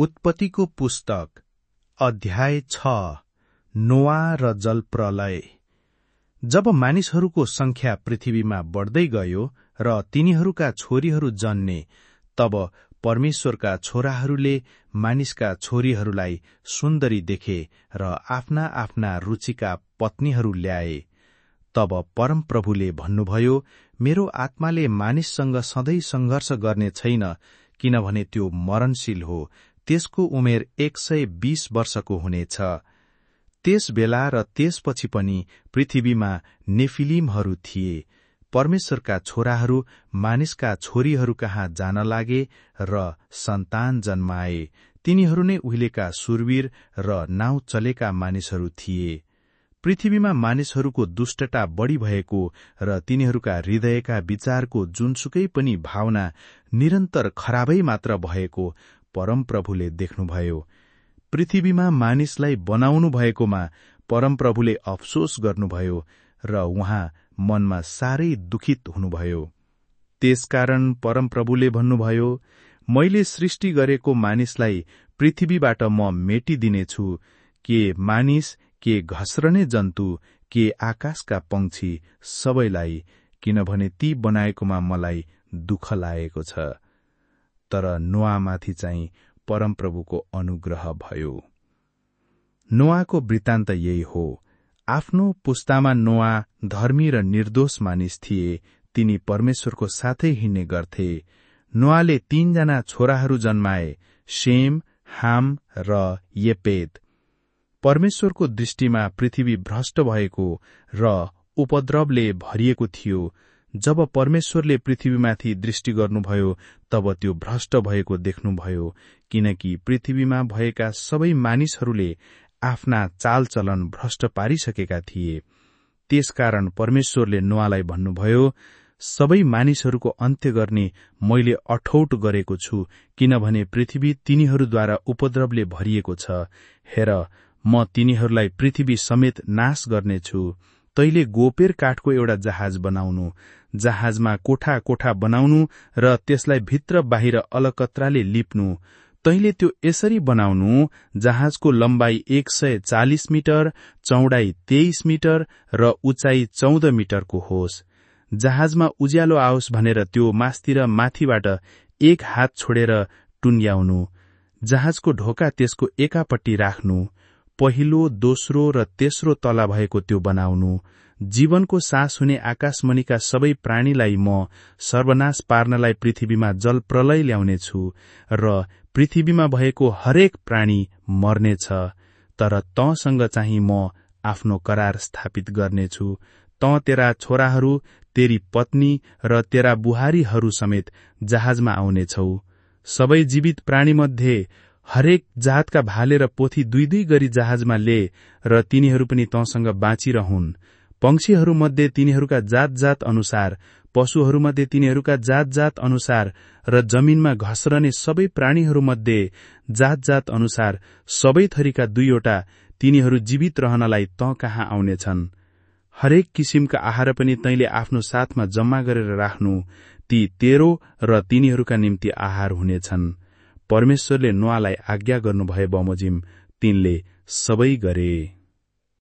उत्पत्तिको पुस्तक अध्याय छ नोआ र जलप्रलय। जब मानिसहरूको संख्या पृथ्वीमा बढ्दै गयो र तिनीहरूका छोरीहरू जन्ने तब परमेश्वरका छोराहरूले मानिसका छोरीहरूलाई सुन्दरी देखे र आफ्ना आफ्ना रुचिका पत्नीहरू ल्याए। तब परमप्रभुले भन्नुभयो मेरो आत्माले मानिससँग सधैँ संघर्ष गर्ने छैन किनभने त्यो मरणशील हो त्यसको उमेर एक सय बीस वर्षको हुनेछ। त्यस बेला र त्यसपछि पनि पृथ्वीमा नेफिलिमहरू थिए। परमेश्वरका छोराहरू मानिसका छोरीहरू कहाँ जान लागे र सन्तान जन्माए तिनीहरू नै उहिलेका सुरवीर र नाउँ चलेका मानिसहरू थिए। पृथ्वीमा मानिसहरूको दुष्टता बढ़ी भएको र तिनीहरूका हृदयका विचारको जुनसुकै पनि भावना निरन्तर खराबै मात्र भएको परमप्रभुले देख्नुभयो। पृथ्वीमा मानिसलाई बनाउनु भएकोमा परमप्रभुले अफसोस गर्नुभयो र उहाँ मनमा साह्रै दुखित हुनुभयो। त्यसकारण परमप्रभुले भन्नुभयो मैले सृष्टि गरेको मानिसलाई पृथ्वीबाट म मेटिदिनेछु के मानिस के घस्रने जन्तु के आकाशका पंक्षी सबैलाई किनभने ती बनाएकोमा मलाई दुःख लागेको छ। तर नोआमाथि चाहिँ परमप्रभुको अनुग्रह भयो। नोआको वृत्तान्त यही हो। आफ्नो पुस्तामा नोआ धर्मी र निर्दोष मानिस थिए तिनी परमेश्वरको साथै हिँड्ने गर्थे। नोआले तीनजना छोराहरू जन्माए शेम हाम र येपेद। परमेश्वरको दृष्टिमा पृथ्वी भ्रष्ट भएको र उपद्रवले भरिएको थियो। जब परमेश्वरले पृथ्वीमाथि दृष्टि गर्नुभयो तब त्यो भ्रष्ट भएको देख्नुभयो किनकि पृथ्वीमा भएका सबै मानिसहरूले आफ्ना चालचलन भ्रष्ट पारिसकेका थिए। त्यसकारण परमेश्वरले नोवालाई भन्नुभयो सबै मानिसहरूको अन्त्य गर्ने मैले अठौट गरेको छु किनभने पृथ्वी तिनीहरूद्वारा उपद्रवले भरिएको छ। हेर म तिनीहरूलाई पृथ्वी समेत नाश गर्नेछु। तैले गोपेर काठको एउटा जहाज बनाउनु जहाजमा कोठा कोठा बनाउनु र त्यसलाई भित्र बाहिर अलकत्राले लिप्नु। तैले त्यो यसरी बनाउनु जहाजको लम्बाई एक सय चालिस मिटर चौडाई तेइस मिटर र उचाइ चौध मिटरको होस्। जहाजमा उज्यालो आओस् भनेर त्यो मासतिर माथिबाट एक हात छोडेर टुन्याउनु। जहाजको ढोका त्यसको एकापट्टि राख्नु। पहिलो दोस्रो र तेस्रो तला भएको त्यो बनाउनु। जीवनको सास हुने आकाशमणिका सबै प्राणीलाई म सर्वनाश पार्नलाई पृथ्वीमा जल प्रलय ल्याउनेछु र पृथ्वीमा भएको हरेक प्राणी मर्नेछ तर तँसँग चाहिँ म आफ्नो करार स्थापित गर्नेछु। त तेरा छोराहरू तेरी पत्नी र तेरा बुहारीहरू समेत जहाजमा आउनेछौ। सबै जीवित प्राणीमध्ये हरेक जातका भाले र पोथी दुई दुई गरी जहाजमा ले र तिनीहरू पनि तँसँग बाँचिरहन्। पंक्षीहरूमध्ये तिनीहरूका जात जात अनुसार पशुहरूमध्ये तिनीहरूका जात जात अनुसार र जमीनमा घस्रने सबै प्राणीहरूमध्ये जात जात अनुसार सबै थरीका दुईवटा तिनीहरू जीवित रहनलाई त कहाँ आउनेछन्? हरेक किसिमका आहार पनि तैले आफ्नो साथमा जम्मा गरेर राख्नु ती तेरो र तिनीहरूका निम्ति आहार हुनेछन्। परमेश्वरले नुवालाई आज्ञा गर्नुभए बमोजिम तिनले सबै गरे।